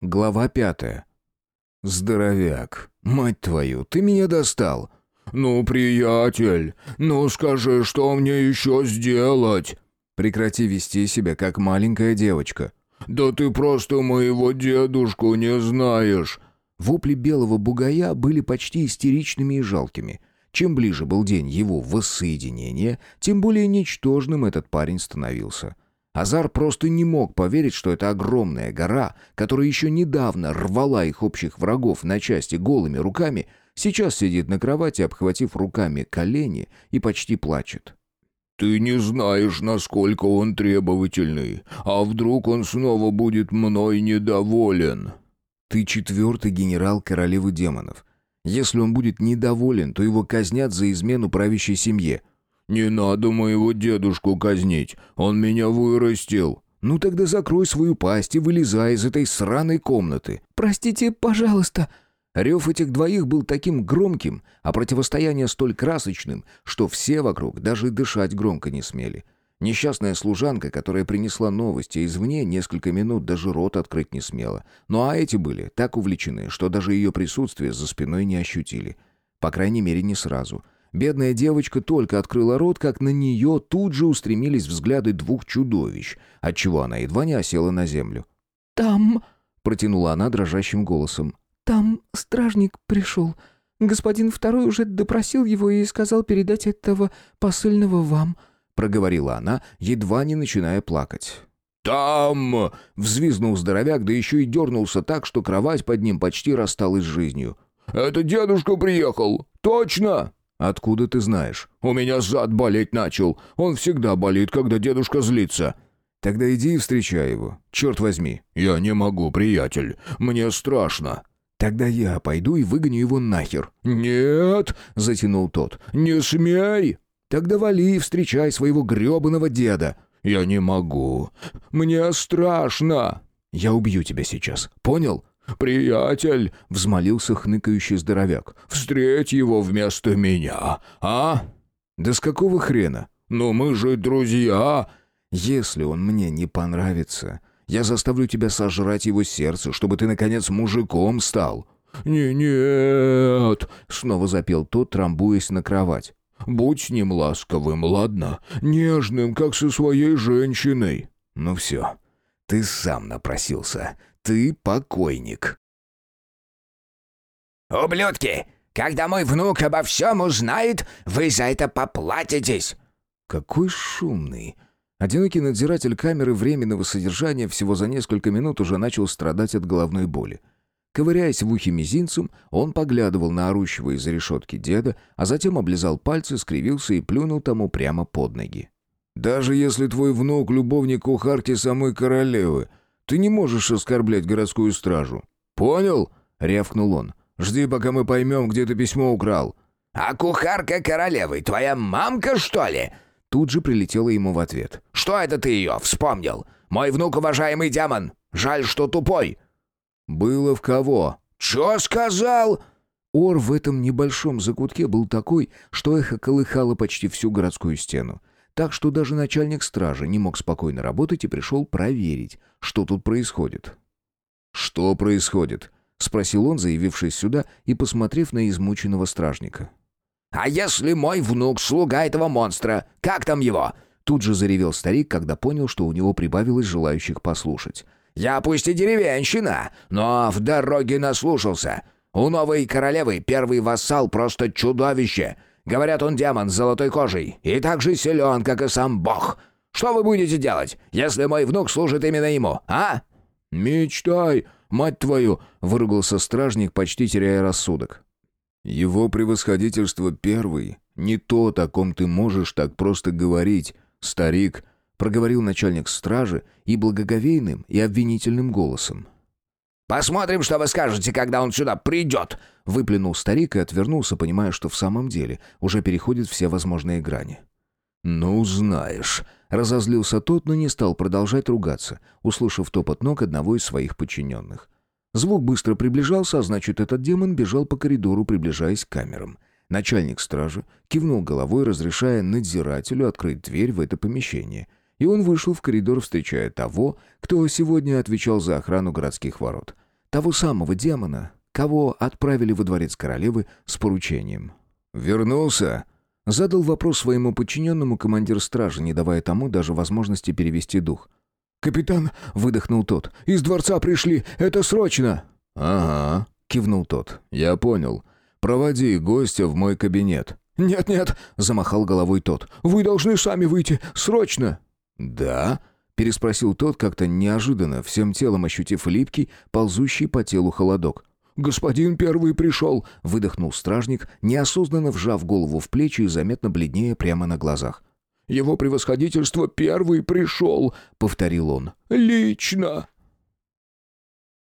Глава пятая. «Здоровяк, мать твою, ты меня достал!» «Ну, приятель, ну скажи, что мне еще сделать?» «Прекрати вести себя, как маленькая девочка». «Да ты просто моего дедушку не знаешь!» Вопли белого бугая были почти истеричными и жалкими. Чем ближе был день его воссоединения, тем более ничтожным этот парень становился. Азар просто не мог поверить, что эта огромная гора, которая еще недавно рвала их общих врагов на части голыми руками, сейчас сидит на кровати, обхватив руками колени и почти плачет. «Ты не знаешь, насколько он требовательный. А вдруг он снова будет мной недоволен?» «Ты четвертый генерал королевы демонов. Если он будет недоволен, то его казнят за измену правящей семье». «Не надо моего дедушку казнить, он меня вырастил». «Ну тогда закрой свою пасть и вылезай из этой сраной комнаты». «Простите, пожалуйста». Рев этих двоих был таким громким, а противостояние столь красочным, что все вокруг даже дышать громко не смели. Несчастная служанка, которая принесла новости извне, несколько минут даже рот открыть не смела. Ну а эти были так увлечены, что даже ее присутствие за спиной не ощутили. По крайней мере, не сразу. Бедная девочка только открыла рот, как на нее тут же устремились взгляды двух чудовищ, отчего она едва не осела на землю. «Там...» — протянула она дрожащим голосом. «Там стражник пришел. Господин второй уже допросил его и сказал передать этого посыльного вам» проговорила она, едва не начиная плакать. «Там!» — взвизнул здоровяк, да еще и дернулся так, что кровать под ним почти рассталась с жизнью. «Это дедушка приехал! Точно!» «Откуда ты знаешь?» «У меня зад болеть начал. Он всегда болит, когда дедушка злится». «Тогда иди и встречай его. Черт возьми». «Я не могу, приятель. Мне страшно». «Тогда я пойду и выгоню его нахер». «Нет!» — затянул тот. «Не смей!» Тогда вали и встречай своего грёбаного деда». «Я не могу. Мне страшно». «Я убью тебя сейчас. Понял?» «Приятель», — взмолился хныкающий здоровяк, — «встреть его вместо меня, а?» «Да с какого хрена?» «Ну мы же друзья!» «Если он мне не понравится, я заставлю тебя сожрать его сердце, чтобы ты, наконец, мужиком стал». «Не-нет!» — снова запел тот, трамбуясь на кровать. Будь с ним ласковым, ладно? Нежным, как со своей женщиной». «Ну все, ты сам напросился. Ты покойник». «Ублюдки! Когда мой внук обо всем узнает, вы за это поплатитесь!» «Какой шумный!» Одинокий надзиратель камеры временного содержания всего за несколько минут уже начал страдать от головной боли. Ковыряясь в ухе мизинцем, он поглядывал на орущего из-за решетки деда, а затем облизал пальцы, скривился и плюнул тому прямо под ноги. «Даже если твой внук — любовник кухарки самой королевы, ты не можешь оскорблять городскую стражу. Понял?» — рявкнул он. «Жди, пока мы поймем, где ты письмо украл». «А кухарка королевы твоя мамка, что ли?» Тут же прилетело ему в ответ. «Что это ты ее вспомнил? Мой внук уважаемый демон. Жаль, что тупой. «Было в кого?» «Чё сказал?» Ор в этом небольшом закутке был такой, что эхо колыхало почти всю городскую стену. Так что даже начальник стражи не мог спокойно работать и пришел проверить, что тут происходит. «Что происходит?» — спросил он, заявившись сюда и посмотрев на измученного стражника. «А если мой внук слуга этого монстра? Как там его?» Тут же заревел старик, когда понял, что у него прибавилось желающих послушать. Я пусть и деревенщина, но в дороге наслушался. У новой королевы первый вассал просто чудовище. Говорят, он демон с золотой кожей и так же силен, как и сам бог. Что вы будете делать, если мой внук служит именно ему, а?» «Мечтай, мать твою!» — выругался стражник, почти теряя рассудок. «Его превосходительство первый, не то, о ком ты можешь так просто говорить, старик», проговорил начальник стражи и благоговейным, и обвинительным голосом. «Посмотрим, что вы скажете, когда он сюда придет!» Выплюнул старик и отвернулся, понимая, что в самом деле уже переходит все возможные грани. «Ну, знаешь...» Разозлился тот, но не стал продолжать ругаться, услышав топот ног одного из своих подчиненных. Звук быстро приближался, а значит, этот демон бежал по коридору, приближаясь к камерам. Начальник стражи кивнул головой, разрешая надзирателю открыть дверь в это помещение — и он вышел в коридор, встречая того, кто сегодня отвечал за охрану городских ворот. Того самого демона, кого отправили во дворец королевы с поручением. «Вернулся?» Задал вопрос своему подчиненному командир стражи, не давая тому даже возможности перевести дух. «Капитан!» — выдохнул тот. «Из дворца пришли! Это срочно!» «Ага», — кивнул тот. «Я понял. Проводи гостя в мой кабинет». «Нет-нет», — замахал головой тот. «Вы должны сами выйти. Срочно!» «Да?» — переспросил тот как-то неожиданно, всем телом ощутив липкий, ползущий по телу холодок. «Господин первый пришел!» — выдохнул стражник, неосознанно вжав голову в плечи и заметно бледнее прямо на глазах. «Его превосходительство первый пришел!» — повторил он. «Лично!»